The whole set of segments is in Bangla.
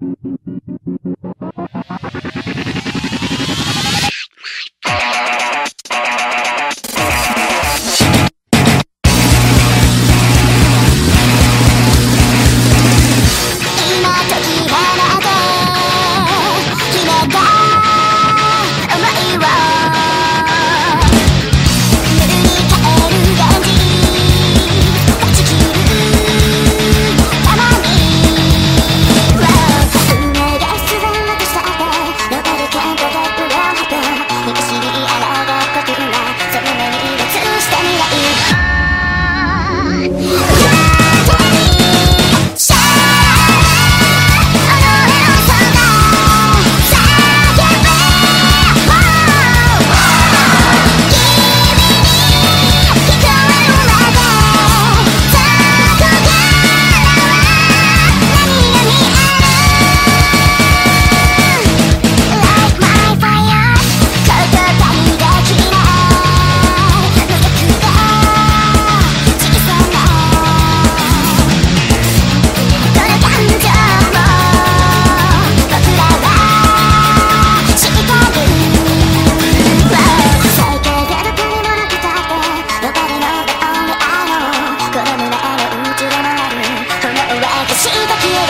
した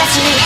消え出し